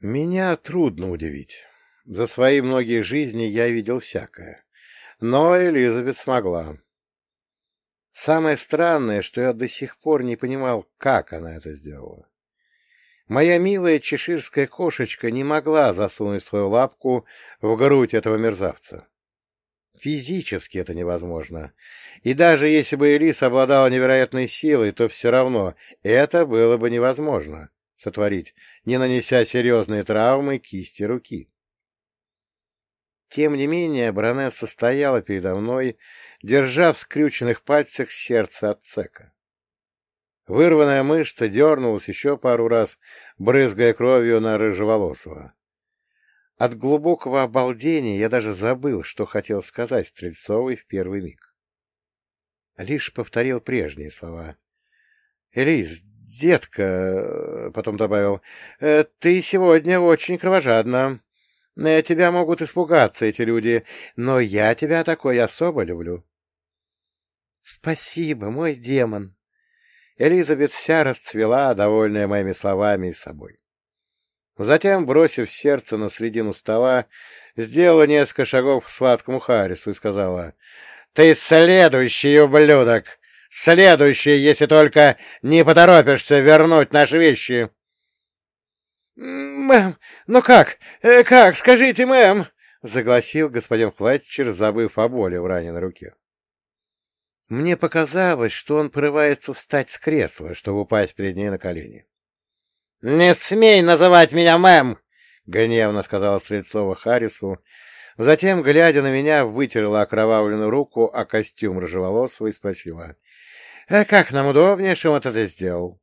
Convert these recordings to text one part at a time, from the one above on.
Меня трудно удивить. За свои многие жизни я видел всякое. Но Элизабет смогла. Самое странное, что я до сих пор не понимал, как она это сделала. Моя милая чеширская кошечка не могла засунуть свою лапку в грудь этого мерзавца. Физически это невозможно. И даже если бы Элис обладала невероятной силой, то все равно это было бы невозможно сотворить, не нанеся серьезные травмы кисти руки. Тем не менее, баронесса стояла передо мной, держа в скрюченных пальцах сердце отцека. Вырванная мышца дернулась еще пару раз, брызгая кровью на рыжеволосого. От глубокого обалдения я даже забыл, что хотел сказать Стрельцовой в первый миг. Лишь повторил прежние слова. — Элис, детка, — потом добавил, «э, — ты сегодня очень кровожадна. Э, тебя могут испугаться эти люди, но я тебя такой особо люблю. — Спасибо, мой демон. Элизабет вся расцвела, довольная моими словами и собой. Затем, бросив сердце на середину стола, сделала несколько шагов к сладкому Харрису и сказала, «Ты следующий ублюдок! Следующий, если только не поторопишься вернуть наши вещи!» «Мэм, ну как? Э, как? Скажите, мэм!» — загласил господин Флетчер, забыв о боли в раненой руке. Мне показалось, что он порывается встать с кресла, чтобы упасть перед ней на колени. — Не смей называть меня мэм! — гневно сказала Стрельцова Харрису. Затем, глядя на меня, вытерла окровавленную руку о костюм рыжеволосого и спросила. «А — как нам удобнее, что это сделал?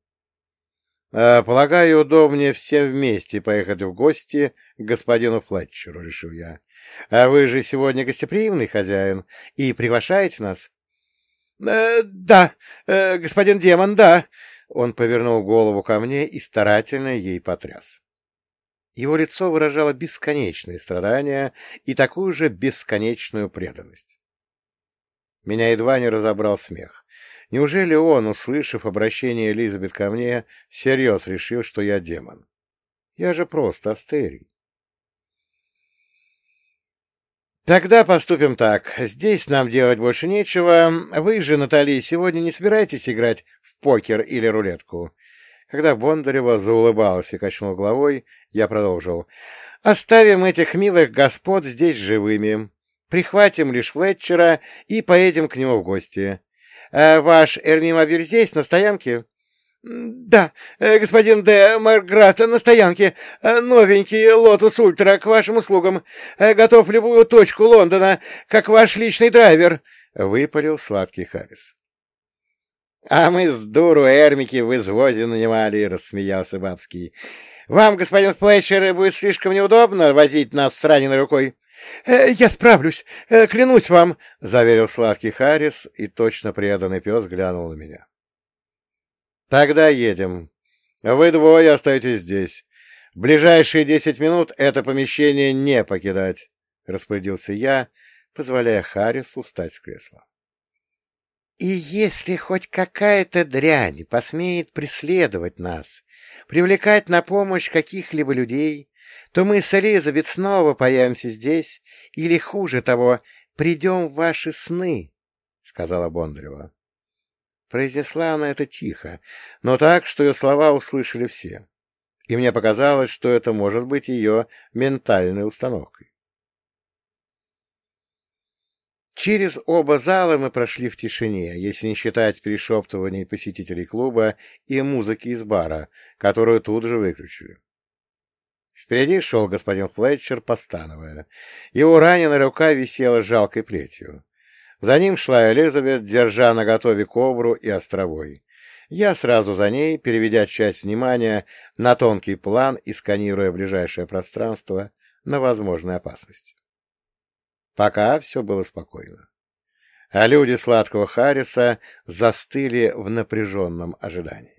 «А, — Полагаю, удобнее всем вместе поехать в гости к господину Флетчеру, — решил я. — А вы же сегодня гостеприимный хозяин и приглашаете нас? «Э, — Да, э, господин демон, да, он повернул голову ко мне и старательно ей потряс. Его лицо выражало бесконечные страдания и такую же бесконечную преданность. Меня едва не разобрал смех. Неужели он, услышав обращение Элизабет ко мне, всерьез решил, что я демон? Я же просто Астерий. Тогда поступим так. Здесь нам делать больше нечего. Вы же, Натали, сегодня не собираетесь играть в покер или рулетку? Когда Бондарев заулыбался и качнул головой, я продолжил. Оставим этих милых господ здесь живыми. Прихватим лишь Флетчера и поедем к нему в гости. А ваш армимобиль здесь, на стоянке? «Да, э, господин Д. Марград, на стоянке. Э, новенький Lotus Ultra к вашим услугам. Готов любую точку Лондона, как ваш личный драйвер», — выпалил сладкий Харрис. «А мы с дуру Эрмики в извозе нанимали», — рассмеялся Бабский. «Вам, господин Флетчер, будет слишком неудобно возить нас с раненой рукой?» «Я справлюсь, клянусь вам», — заверил сладкий Харрис, и точно преданный пес глянул на меня. Тогда едем. Вы двое остаетесь здесь. Ближайшие десять минут это помещение не покидать, — распорядился я, позволяя Харрису встать с кресла. И если хоть какая-то дрянь посмеет преследовать нас, привлекать на помощь каких-либо людей, то мы с Элизабет снова появимся здесь, или, хуже того, придем в ваши сны, — сказала Бондарева. Произнесла она это тихо, но так, что ее слова услышали все. И мне показалось, что это может быть ее ментальной установкой. Через оба зала мы прошли в тишине, если не считать перешептываний посетителей клуба и музыки из бара, которую тут же выключили. Впереди шел господин Флетчер, постановая. Его раненая рука висела жалкой плетью. За ним шла Элизабет, держа на готове кобру и островой. Я сразу за ней, переведя часть внимания на тонкий план и сканируя ближайшее пространство на возможные опасности. Пока все было спокойно. А люди сладкого Харриса застыли в напряженном ожидании.